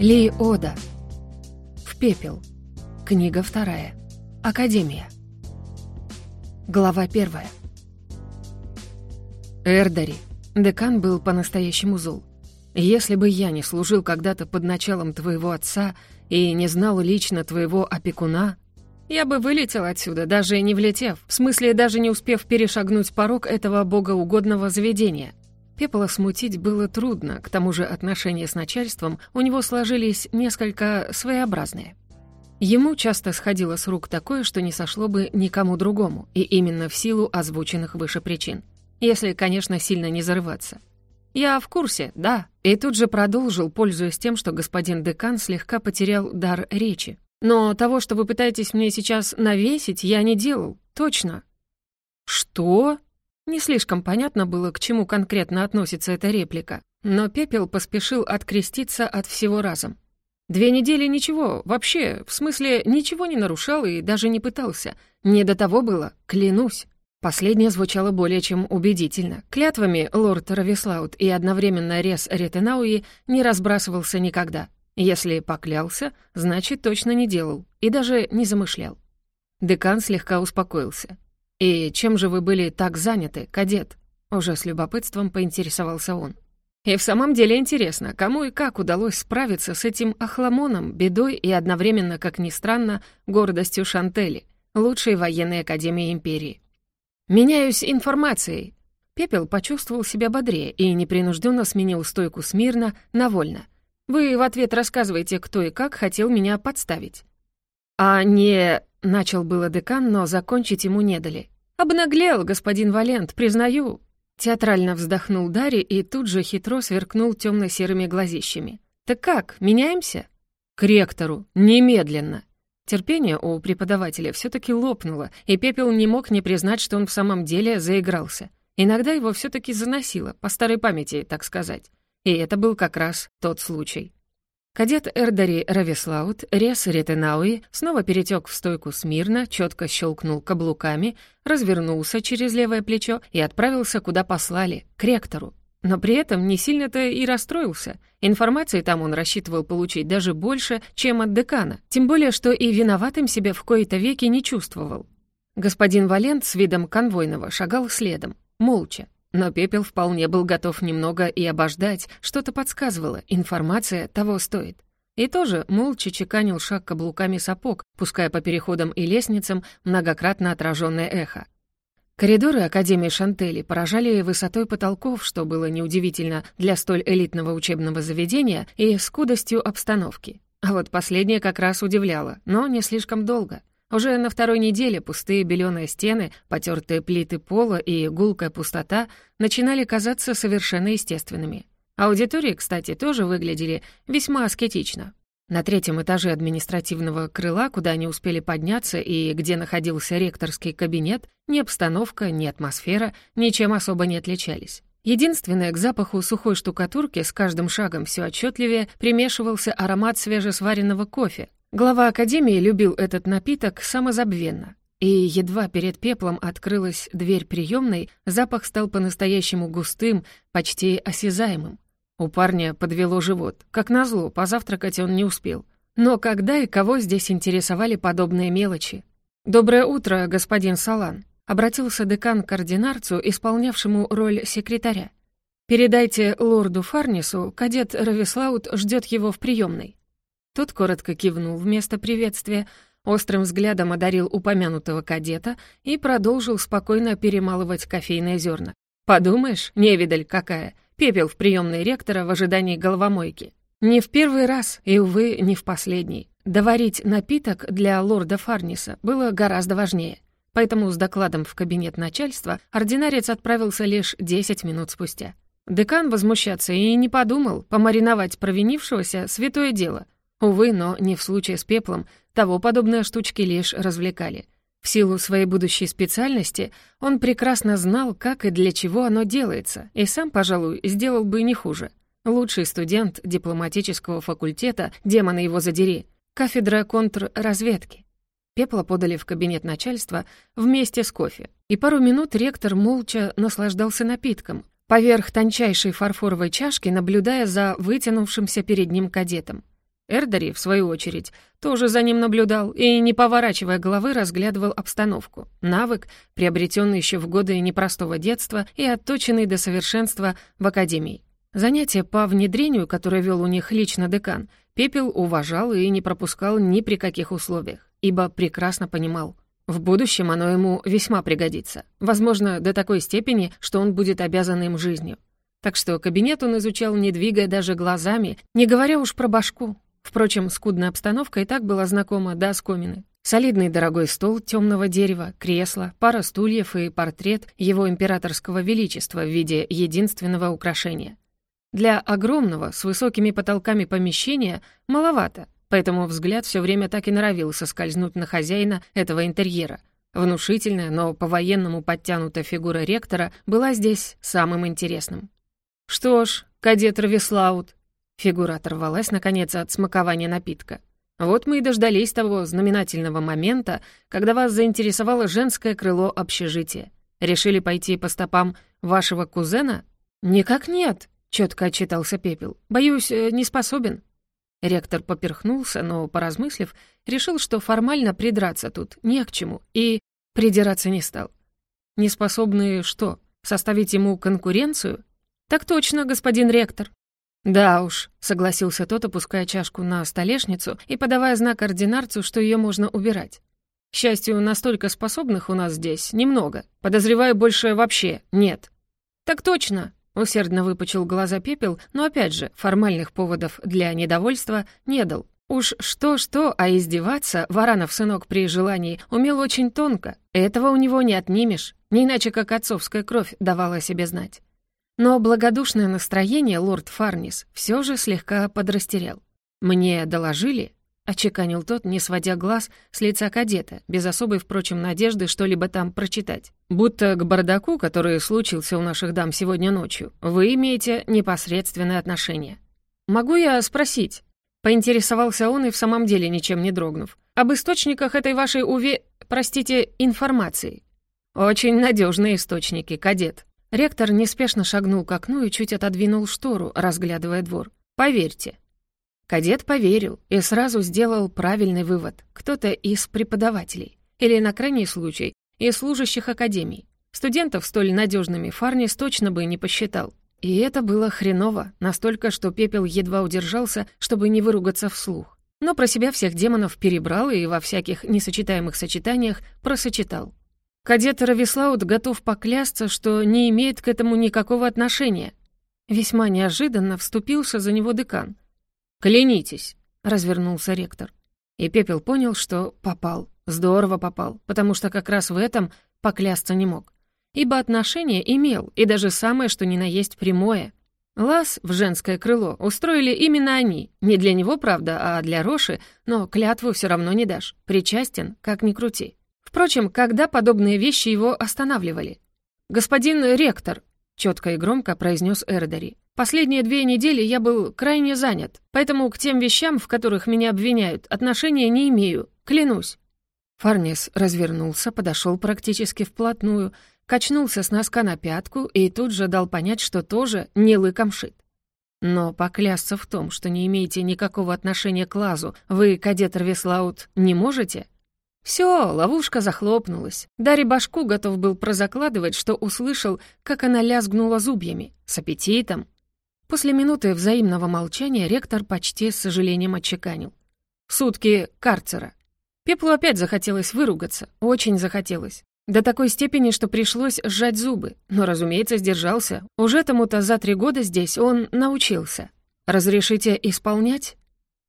Ли Ода. В пепел. Книга вторая. Академия. Глава первая. Эрдари. Декан был по-настоящему зол. Если бы я не служил когда-то под началом твоего отца и не знал лично твоего опекуна, я бы вылетел отсюда, даже не влетев, в смысле, даже не успев перешагнуть порог этого богоугодного заведения. Пепла смутить было трудно, к тому же отношения с начальством у него сложились несколько своеобразные. Ему часто сходило с рук такое, что не сошло бы никому другому, и именно в силу озвученных выше причин. Если, конечно, сильно не зарываться. «Я в курсе, да». И тут же продолжил, пользуясь тем, что господин декан слегка потерял дар речи. «Но того, что вы пытаетесь мне сейчас навесить, я не делал, точно». «Что?» Не слишком понятно было, к чему конкретно относится эта реплика, но Пепел поспешил откреститься от всего разом. Две недели ничего, вообще, в смысле, ничего не нарушал и даже не пытался. Не до того было, клянусь. Последнее звучало более чем убедительно. Клятвами лорд Равислаут и одновременно Рес Ретенауи не разбрасывался никогда. Если поклялся, значит, точно не делал и даже не замышлял. Декан слегка успокоился. «И чем же вы были так заняты, кадет?» Уже с любопытством поинтересовался он. И в самом деле интересно, кому и как удалось справиться с этим охламоном, бедой и одновременно, как ни странно, гордостью Шантели, лучшей военной академии империи. «Меняюсь информацией». Пепел почувствовал себя бодрее и непринужденно сменил стойку смирно на вольно. «Вы в ответ рассказываете, кто и как хотел меня подставить». «А не...» — начал было декан, но закончить ему не дали. «Обнаглел, господин Валент, признаю». Театрально вздохнул Дарри и тут же хитро сверкнул темно-серыми глазищами. «Так как, меняемся?» «К ректору, немедленно!» Терпение у преподавателя все таки лопнуло, и Пепел не мог не признать, что он в самом деле заигрался. Иногда его все таки заносило, по старой памяти, так сказать. И это был как раз тот случай. Кадет Эрдари Равислаут, Рес Ретенауи, снова перетек в стойку смирно, четко щелкнул каблуками, развернулся через левое плечо и отправился, куда послали, к ректору. Но при этом не сильно-то и расстроился. Информации там он рассчитывал получить даже больше, чем от декана, тем более, что и виноватым себя в кои-то веки не чувствовал. Господин Валент с видом конвойного шагал следом, молча, но Пепел вполне был готов немного и обождать, что-то подсказывало, информация того стоит. И тоже молча чеканил шаг каблуками сапог, пуская по переходам и лестницам многократно отраженное эхо. Коридоры Академии Шантели поражали высотой потолков, что было неудивительно для столь элитного учебного заведения и скудостью обстановки. А вот последнее как раз удивляло, но не слишком долго. Уже на второй неделе пустые беленые стены, потертые плиты пола и гулкая пустота начинали казаться совершенно естественными. Аудитории, кстати, тоже выглядели весьма аскетично. На третьем этаже административного крыла, куда они успели подняться и где находился ректорский кабинет, ни обстановка, ни атмосфера ничем особо не отличались. Единственное, к запаху сухой штукатурки с каждым шагом все отчетливее примешивался аромат свежесваренного кофе, Глава Академии любил этот напиток самозабвенно. И едва перед пеплом открылась дверь приемной, запах стал по-настоящему густым, почти осязаемым. У парня подвело живот. Как назло, позавтракать он не успел. Но когда и кого здесь интересовали подобные мелочи? «Доброе утро, господин Салан», — обратился декан к ординарцу, исполнявшему роль секретаря. «Передайте лорду Фарнису, кадет Равислаут ждет его в приемной». Тот коротко кивнул вместо приветствия, острым взглядом одарил упомянутого кадета и продолжил спокойно перемалывать кофейные зерна. «Подумаешь, невидаль какая, пепел в приемной ректора в ожидании головомойки. Не в первый раз, и, увы, не в последний. Доварить напиток для лорда Фарниса было гораздо важнее. Поэтому с докладом в кабинет начальства ординарец отправился лишь 10 минут спустя. Декан возмущаться и не подумал, помариновать провинившегося — святое дело — Увы, но не в случае с пеплом, того подобные штучки лишь развлекали. В силу своей будущей специальности он прекрасно знал, как и для чего оно делается, и сам, пожалуй, сделал бы не хуже. Лучший студент дипломатического факультета, демона его задери, кафедра контрразведки. Пепла подали в кабинет начальства вместе с кофе, и пару минут ректор молча наслаждался напитком, поверх тончайшей фарфоровой чашки, наблюдая за вытянувшимся перед ним кадетом. Эрдари, в свою очередь, тоже за ним наблюдал и, не поворачивая головы, разглядывал обстановку. Навык, приобретенный еще в годы непростого детства и отточенный до совершенства в академии. Занятие по внедрению, которое вел у них лично декан, Пепел уважал и не пропускал ни при каких условиях, ибо прекрасно понимал. В будущем оно ему весьма пригодится. Возможно, до такой степени, что он будет обязан им жизнью. Так что кабинет он изучал, не двигая даже глазами, не говоря уж про башку. Впрочем, скудная обстановка и так была знакома до оскомины. Солидный дорогой стол темного дерева, кресло, пара стульев и портрет его императорского величества в виде единственного украшения. Для огромного, с высокими потолками помещения маловато, поэтому взгляд все время так и норовил соскользнуть на хозяина этого интерьера. Внушительная, но по-военному подтянутая фигура ректора была здесь самым интересным. «Что ж, кадет Равислаут...» Фигура оторвалась, наконец, от смакования напитка. «Вот мы и дождались того знаменательного момента, когда вас заинтересовало женское крыло общежития. Решили пойти по стопам вашего кузена?» «Никак нет», — четко отчитался Пепел. «Боюсь, э, не способен». Ректор поперхнулся, но, поразмыслив, решил, что формально придраться тут не к чему, и придираться не стал. «Неспособны что, составить ему конкуренцию?» «Так точно, господин ректор». «Да уж», — согласился тот, опуская чашку на столешницу и подавая знак ординарцу, что ее можно убирать. «К счастью, настолько способных у нас здесь немного. Подозреваю, больше вообще нет». «Так точно», — усердно выпучил глаза пепел, но опять же, формальных поводов для недовольства не дал. Уж что-что, а издеваться Варанов сынок при желании умел очень тонко. Этого у него не отнимешь, не иначе как отцовская кровь давала себе знать. Но благодушное настроение лорд Фарнис все же слегка подрастерял. «Мне доложили?» — очеканил тот, не сводя глаз с лица кадета, без особой, впрочем, надежды что-либо там прочитать. «Будто к бардаку, который случился у наших дам сегодня ночью, вы имеете непосредственное отношение». «Могу я спросить?» — поинтересовался он и в самом деле ничем не дрогнув. «Об источниках этой вашей уве... простите, информации». «Очень надежные источники, кадет», Ректор неспешно шагнул к окну и чуть отодвинул штору, разглядывая двор. «Поверьте». Кадет поверил и сразу сделал правильный вывод. Кто-то из преподавателей. Или, на крайний случай, из служащих академий. Студентов столь надежными Фарнис точно бы не посчитал. И это было хреново, настолько, что Пепел едва удержался, чтобы не выругаться вслух. Но про себя всех демонов перебрал и во всяких несочетаемых сочетаниях просочетал. Кадет Равислаут готов поклясться, что не имеет к этому никакого отношения. Весьма неожиданно вступился за него декан. «Клянитесь», — развернулся ректор. И Пепел понял, что попал, здорово попал, потому что как раз в этом поклясться не мог. Ибо отношение имел, и даже самое, что ни на есть прямое. Лаз в женское крыло устроили именно они. Не для него, правда, а для Роши, но клятву все равно не дашь. Причастен, как ни крути. Впрочем, когда подобные вещи его останавливали? «Господин ректор», — четко и громко произнес Эрдари, «последние две недели я был крайне занят, поэтому к тем вещам, в которых меня обвиняют, отношения не имею, клянусь». Фарнис развернулся, подошел практически вплотную, качнулся с носка на пятку и тут же дал понять, что тоже не лыком шит. Но поклясться в том, что не имеете никакого отношения к лазу, вы, кадет Равислаут, не можете? Все, ловушка захлопнулась. Дарри башку готов был прозакладывать, что услышал, как она лязгнула зубьями. С аппетитом. После минуты взаимного молчания ректор почти с сожалением отчеканил. Сутки карцера. Пеплу опять захотелось выругаться. Очень захотелось. До такой степени, что пришлось сжать зубы. Но, разумеется, сдержался. Уже тому-то за три года здесь он научился. «Разрешите исполнять?»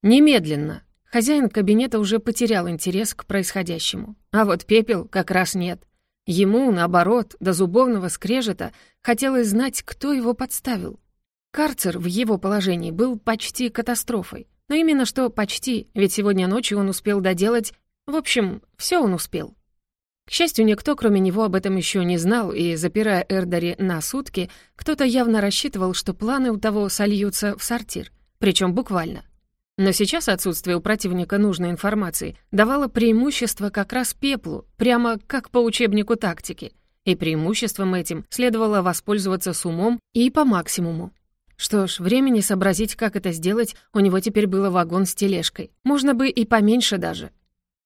«Немедленно», Хозяин кабинета уже потерял интерес к происходящему. А вот пепел как раз нет. Ему, наоборот, до зубовного скрежета хотелось знать, кто его подставил. Карцер в его положении был почти катастрофой. Но именно что почти, ведь сегодня ночью он успел доделать... В общем, все он успел. К счастью, никто, кроме него, об этом еще не знал, и, запирая Эрдари на сутки, кто-то явно рассчитывал, что планы у того сольются в сортир. Причем буквально. Но сейчас отсутствие у противника нужной информации давало преимущество как раз пеплу, прямо как по учебнику тактики. И преимуществом этим следовало воспользоваться с умом и по максимуму. Что ж, времени сообразить, как это сделать, у него теперь было вагон с тележкой. Можно бы и поменьше даже.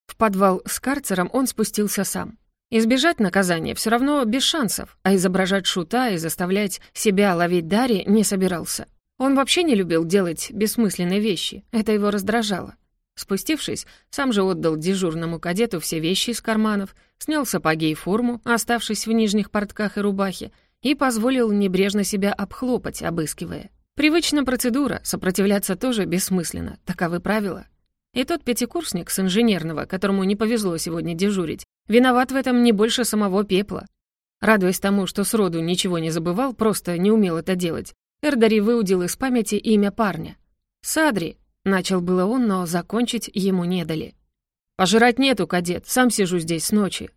В подвал с карцером он спустился сам. Избежать наказания все равно без шансов, а изображать шута и заставлять себя ловить Дарьи не собирался. Он вообще не любил делать бессмысленные вещи, это его раздражало. Спустившись, сам же отдал дежурному кадету все вещи из карманов, снял сапоги и форму, оставшись в нижних портках и рубахе, и позволил небрежно себя обхлопать, обыскивая. Привычная процедура, сопротивляться тоже бессмысленно, таковы правила. И тот пятикурсник с инженерного, которому не повезло сегодня дежурить, виноват в этом не больше самого пепла. Радуясь тому, что сроду ничего не забывал, просто не умел это делать, Эрдари выудил из памяти имя парня. «Садри», — начал было он, но закончить ему не дали. «Пожрать нету, кадет, сам сижу здесь с ночи».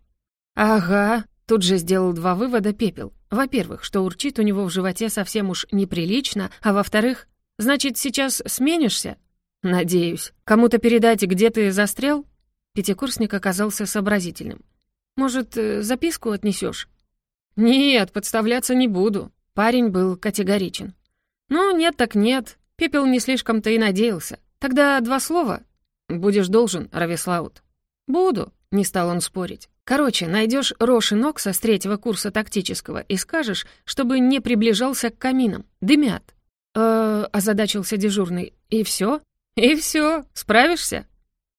«Ага», — тут же сделал два вывода пепел. Во-первых, что урчит у него в животе совсем уж неприлично, а во-вторых, значит, сейчас сменишься? Надеюсь. Кому-то передать, где ты застрял? Пятикурсник оказался сообразительным. Может, э, записку отнесешь? Нет, подставляться не буду. Парень был категоричен. Ну, нет так нет. Пепел не слишком-то и надеялся. Тогда два слова. Будешь должен, Равислаут. Буду, не стал он спорить. Короче, найдешь Роши Нокса с третьего курса тактического и скажешь, чтобы не приближался к каминам. Дымят. Э, озадачился дежурный. И все? И все. Справишься?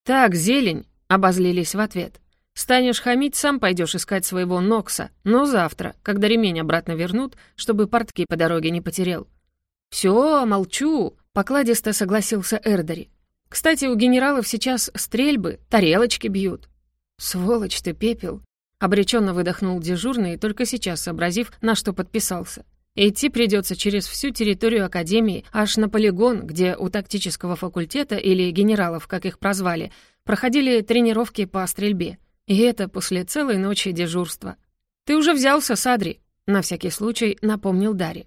Так, зелень, обозлились в ответ. Станешь хамить, сам пойдешь искать своего Нокса, но завтра, когда ремень обратно вернут, чтобы портки по дороге не потерял. Все, молчу, покладисто согласился Эрдери. Кстати, у генералов сейчас стрельбы, тарелочки бьют. «Сволочь ты, пепел!» Обреченно выдохнул дежурный, только сейчас сообразив, на что подписался. Идти придется через всю территорию Академии, аж на полигон, где у тактического факультета, или генералов, как их прозвали, проходили тренировки по стрельбе. И это после целой ночи дежурства. «Ты уже взялся, Садри?» — на всякий случай напомнил Дарри.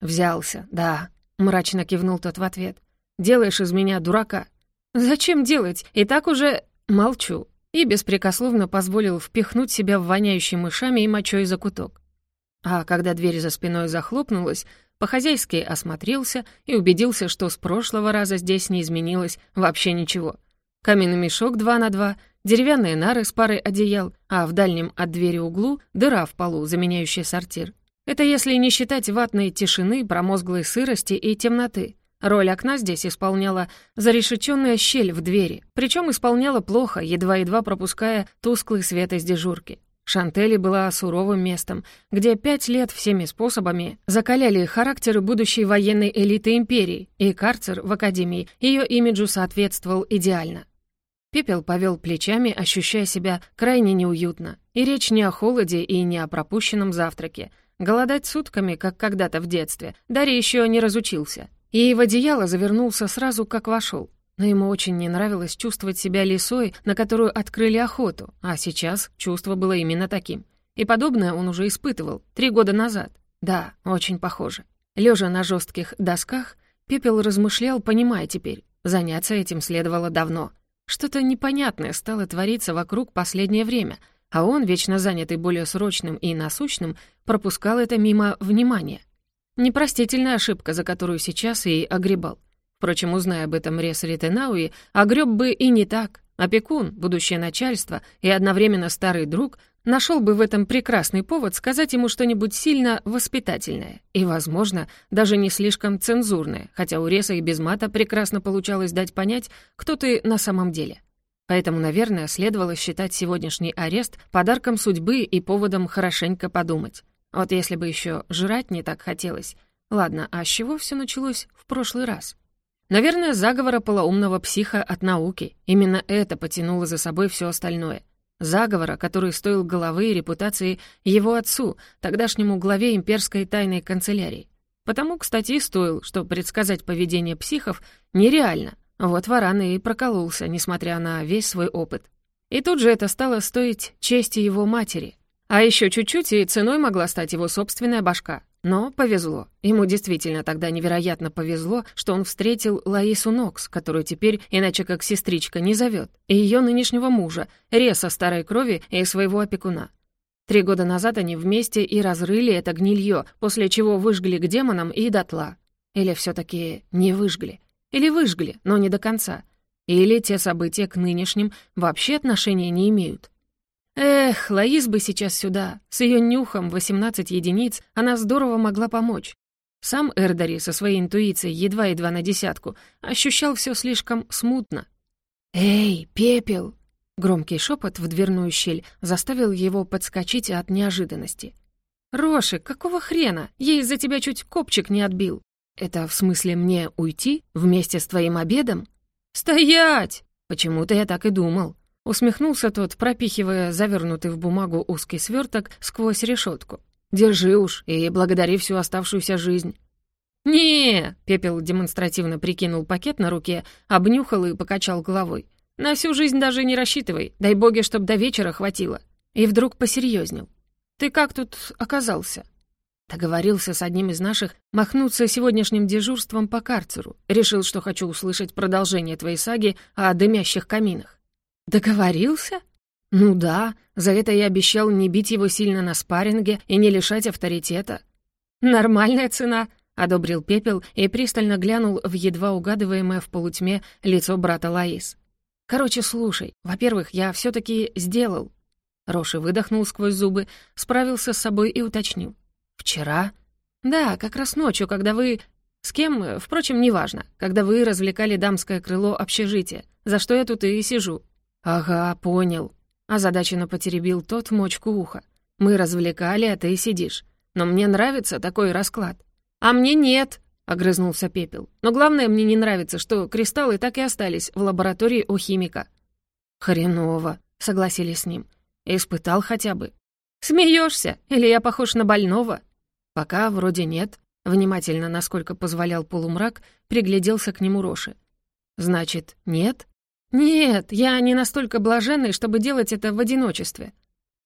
«Взялся, да», — мрачно кивнул тот в ответ. «Делаешь из меня дурака». «Зачем делать? И так уже...» «Молчу и беспрекословно позволил впихнуть себя в воняющий мышами и мочой закуток. А когда дверь за спиной захлопнулась, по-хозяйски осмотрелся и убедился, что с прошлого раза здесь не изменилось вообще ничего. Каменный мешок два на два, деревянные нары с парой одеял, а в дальнем от двери углу дыра в полу, заменяющая сортир. Это если не считать ватной тишины, промозглой сырости и темноты. Роль окна здесь исполняла зарешеченная щель в двери, причем исполняла плохо, едва-едва пропуская тусклый свет из дежурки. Шантели была суровым местом, где пять лет всеми способами закаляли характеры будущей военной элиты империи, и карцер в академии ее имиджу соответствовал идеально. Пепел повел плечами, ощущая себя крайне неуютно. И речь не о холоде и не о пропущенном завтраке. Голодать сутками, как когда-то в детстве, Дарья еще не разучился — и в одеяло завернулся сразу, как вошел. Но ему очень не нравилось чувствовать себя лисой, на которую открыли охоту, а сейчас чувство было именно таким. И подобное он уже испытывал три года назад. Да, очень похоже. Лежа на жестких досках, Пепел размышлял, понимая теперь, заняться этим следовало давно. Что-то непонятное стало твориться вокруг последнее время, а он, вечно занятый более срочным и насущным, пропускал это мимо внимания. Непростительная ошибка, за которую сейчас и огребал. Впрочем, узная об этом Рес Ритенауи, огреб бы и не так. Опекун, будущее начальство и одновременно старый друг нашел бы в этом прекрасный повод сказать ему что-нибудь сильно воспитательное и, возможно, даже не слишком цензурное, хотя у Реса и без мата прекрасно получалось дать понять, кто ты на самом деле. Поэтому, наверное, следовало считать сегодняшний арест подарком судьбы и поводом хорошенько подумать. Вот если бы еще жрать не так хотелось. Ладно, а с чего все началось в прошлый раз? Наверное, заговора полоумного психа от науки. Именно это потянуло за собой все остальное. Заговора, который стоил головы и репутации его отцу, тогдашнему главе имперской тайной канцелярии. Потому, кстати, и стоил, что предсказать поведение психов нереально. Вот Варан и прокололся, несмотря на весь свой опыт. И тут же это стало стоить чести его матери. А еще чуть-чуть, и ценой могла стать его собственная башка. Но повезло. Ему действительно тогда невероятно повезло, что он встретил Лаису Нокс, которую теперь иначе как сестричка не зовет, и ее нынешнего мужа, Реса старой крови и своего опекуна. Три года назад они вместе и разрыли это гнилье, после чего выжгли к демонам и дотла. Или все таки не выжгли? Или выжгли, но не до конца? Или те события к нынешним вообще отношения не имеют? Эх, Лаис бы сейчас сюда. С ее нюхом 18 единиц она здорово могла помочь. Сам Эрдари со своей интуицией едва-едва на десятку ощущал все слишком смутно. «Эй, пепел!» Громкий шепот в дверную щель заставил его подскочить от неожиданности. «Роши, какого хрена? Я из-за тебя чуть копчик не отбил. Это в смысле мне уйти вместе с твоим обедом?» «Стоять!» Почему-то я так и думал. Усмехнулся тот, пропихивая завернутый в бумагу узкий сверток сквозь решетку. Держи уж и благодари всю оставшуюся жизнь». «Не!» — Пепел демонстративно прикинул пакет на руке, обнюхал и покачал головой. «На всю жизнь даже не рассчитывай, дай боги, чтоб до вечера хватило». И вдруг посерьезнел. «Ты как тут оказался?» Договорился с одним из наших махнуться сегодняшним дежурством по карцеру. Решил, что хочу услышать продолжение твоей саги о дымящих каминах. «Договорился?» «Ну да, за это я обещал не бить его сильно на спарринге и не лишать авторитета». «Нормальная цена», — одобрил Пепел и пристально глянул в едва угадываемое в полутьме лицо брата Лаис. «Короче, слушай, во-первых, я все таки сделал». Роши выдохнул сквозь зубы, справился с собой и уточнил. «Вчера?» «Да, как раз ночью, когда вы...» «С кем, впрочем, неважно, когда вы развлекали дамское крыло общежития, за что я тут и сижу». «Ага, понял», Озадаченно потеребил тот мочку уха. «Мы развлекали, а ты сидишь. Но мне нравится такой расклад». «А мне нет», — огрызнулся Пепел. «Но главное, мне не нравится, что кристаллы так и остались в лаборатории у химика». «Хреново», — согласились с ним. «Испытал хотя бы». «Смеешься? Или я похож на больного?» «Пока вроде нет». Внимательно, насколько позволял полумрак, пригляделся к нему Роши. «Значит, нет?» «Нет, я не настолько блаженный, чтобы делать это в одиночестве».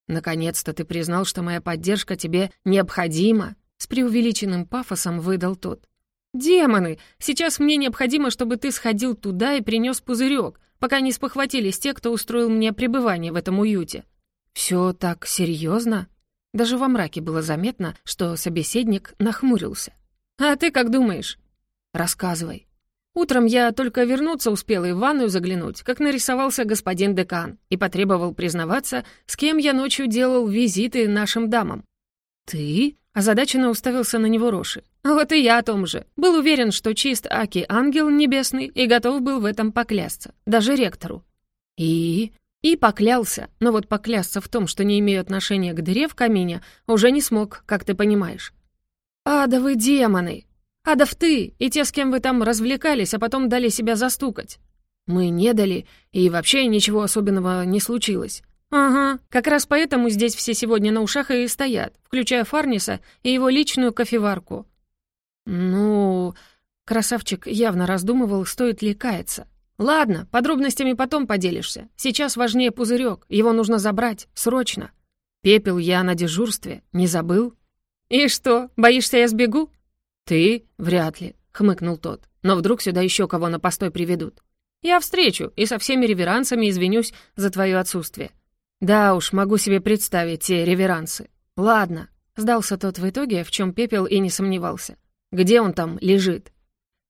«Наконец-то ты признал, что моя поддержка тебе необходима», с преувеличенным пафосом выдал тот. «Демоны! Сейчас мне необходимо, чтобы ты сходил туда и принес пузырек, пока не спохватились те, кто устроил мне пребывание в этом уюте». «Все так серьезно? Даже во мраке было заметно, что собеседник нахмурился. «А ты как думаешь?» «Рассказывай». Утром я только вернуться успела и в ванную заглянуть, как нарисовался господин декан и потребовал признаваться, с кем я ночью делал визиты нашим дамам. «Ты?» — озадаченно уставился на него Роши. «Вот и я о том же. Был уверен, что чист Аки ангел небесный и готов был в этом поклясться, даже ректору». «И?» И поклялся, но вот поклясться в том, что не имею отношения к дыре в камине, уже не смог, как ты понимаешь. «Адовы демоны!» «Адов ты и те, с кем вы там развлекались, а потом дали себя застукать». «Мы не дали, и вообще ничего особенного не случилось». «Ага, как раз поэтому здесь все сегодня на ушах и стоят, включая Фарниса и его личную кофеварку». «Ну...» Красавчик явно раздумывал, стоит ли каяться. «Ладно, подробностями потом поделишься. Сейчас важнее пузырек, его нужно забрать, срочно. Пепел я на дежурстве, не забыл?» «И что, боишься, я сбегу?» «Ты? Вряд ли», — хмыкнул тот. «Но вдруг сюда еще кого на постой приведут. Я встречу и со всеми реверансами извинюсь за твое отсутствие». «Да уж, могу себе представить те реверансы. Ладно», — сдался тот в итоге, в чем пепел и не сомневался. «Где он там лежит?»